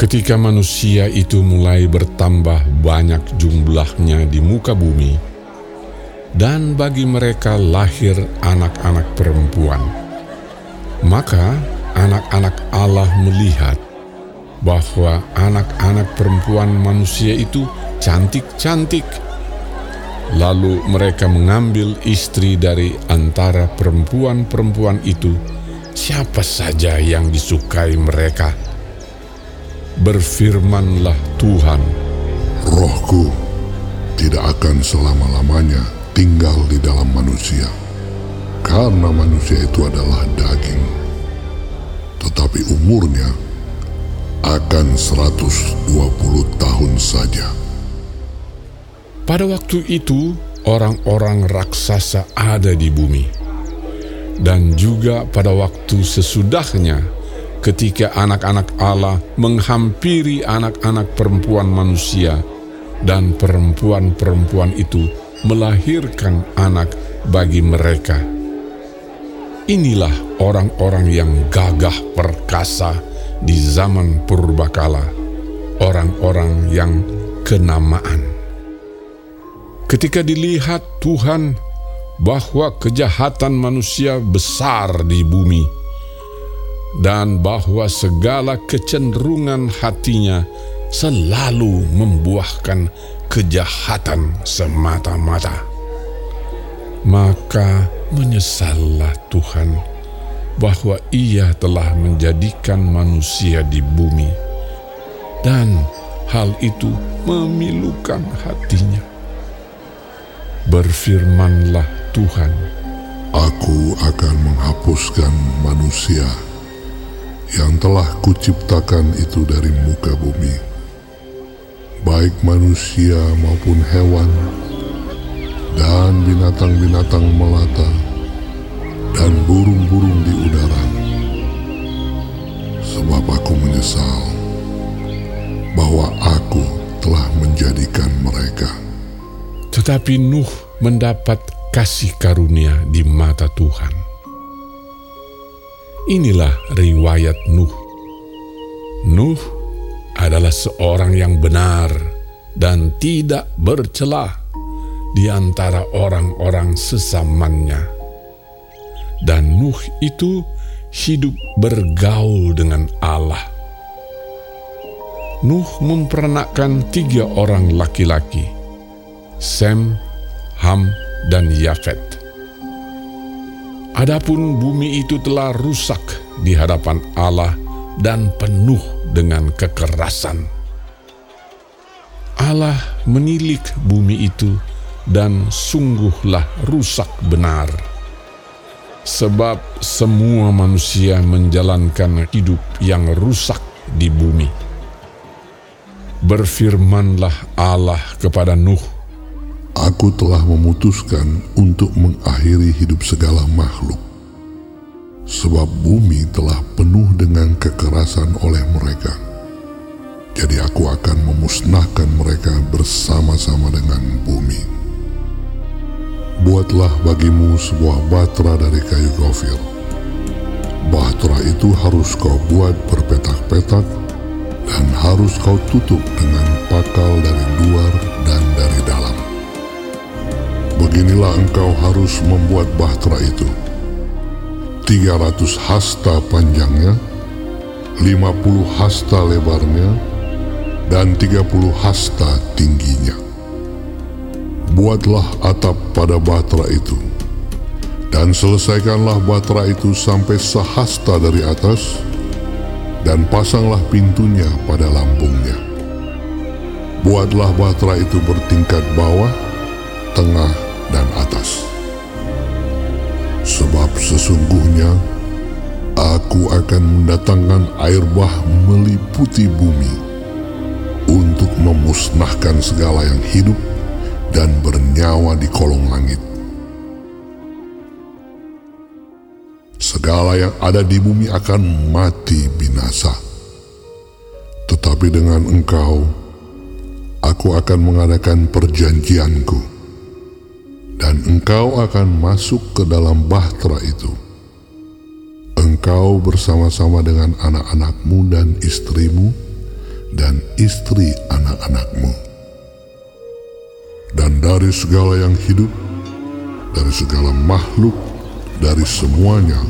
Ketika manusia itu mulai bertambah banyak jumlahnya di muka bumi, dan bagi mereka lahir anak-anak perempuan, maka anak-anak Allah melihat bahwa anak-anak perempuan manusia itu cantik-cantik. Lalu mereka mengambil istri dari antara perempuan-perempuan itu, siapa saja yang disukai mereka. Berfirmanlah Tuhan, Rohku tidak akan selama-lamanya tinggal di dalam manusia, karena manusia itu adalah daging. Tetapi umurnya akan 120 tahun saja. Pada waktu itu, orang-orang raksasa ada di bumi. Dan juga pada waktu sesudahnya, ketika anak-anak Allah menghampiri anak-anak perempuan manusia, dan perempuan-perempuan itu melahirkan anak bagi mereka. Inilah orang-orang yang gagah perkasa di zaman purbakala, orang-orang yang kenamaan. Ketika dilihat Tuhan bahwa kejahatan manusia besar di bumi, dan bahwa segala kecenderungan hatinya selalu membuahkan kejahatan semata-mata. Maka menyesallah Tuhan bahwa ia telah menjadikan manusia di bumi dan hal itu memilukan hatinya. Berfirmanlah Tuhan, Aku akan menghapuskan manusia telah kuciptakan itu dari muka bumi, baik manusia maupun hewan, dan binatang-binatang melata, dan burung-burung di udara. Sebab aku menyesal bahwa aku telah menjadikan mereka. tetapi Nuh mendapat kasih karunia di mata Tuhan. Inilah riwayat Nuh. Nuh adalah seorang yang benar dan tidak bercelah di antara orang-orang sesamannya. Dan Nuh itu hidup bergaul dengan Allah. Nuh mempernakkan tiga orang laki-laki, Sem, Ham, dan Yafet. Adapun bumi itu telah rusak di hadapan Allah dan penuh dengan kekerasan. Allah menilik bumi itu dan sungguhlah rusak benar. Sebab semua manusia menjalankan hidup yang rusak di bumi. Berfirmanlah Allah kepada Nuh, Aku telah memutuskan untuk mengakhiri hidup segala makhluk, sebab bumi telah penuh dengan kekerasan oleh mereka. Jadi aku akan memusnahkan mereka bersama-sama dengan bumi. Buatlah bagimu sebuah batra dari kayu gofir. Batra itu harus kau buat berpetak-petak dan harus kau tutup dengan pakal dari luar dan dari dalam. Beginilah engkau harus membuat bahtera itu. 300 hasta panjangnya, 50 hasta lebarnya, dan 30 hasta tingginya. Buatlah atap pada bahtera itu, dan selesaikanlah bahtera itu sampai sehasta dari atas, dan pasanglah pintunya pada lambungnya. Buatlah bahtera itu bertingkat bawah, tengah, sesungguhnya aku akan mendatangkan air bah meliputi bumi untuk memusnahkan segala yang hidup dan bernyawa di kolong langit. Segala yang ada di bumi akan mati binasa. Tetapi dengan engkau, aku akan mengadakan perjanjianku dan engkau akan masuk ke dalam bahtera itu. Engkau bersama-sama dengan anak-anakmu dan istrimu, dan istri anak-anakmu. Dan dari segala yang hidup, dari segala makhluk, dari semuanya,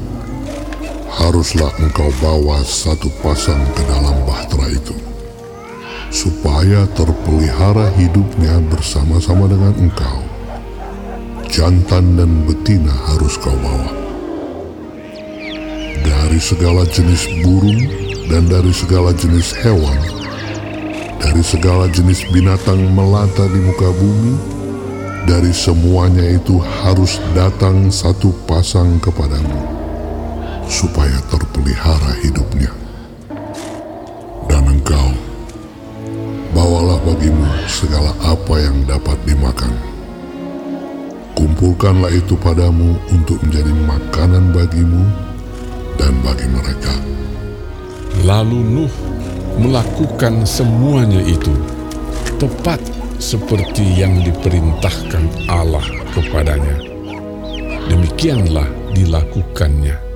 haruslah engkau bawa satu pasang ke dalam bahtera itu, supaya terpelihara hidupnya bersama-sama dengan engkau. Jantan dan betina harus kau bawa. Dari segala jenis burung dan dari segala jenis hewan, dari segala jenis binatang melata di muka bumi, dari semuanya itu harus datang satu pasang kepadamu, supaya terpelihara hidupnya. Dan engkau, bawalah bagimu segala apa yang dapat dimakan. Kumpulkanlah itu padamu untuk menjadi makanan bagimu dan bagi mereka. Lalu Nuh melakukan semuanya itu tepat seperti yang diperintahkan Allah kepadanya. Demikianlah dilakukannya.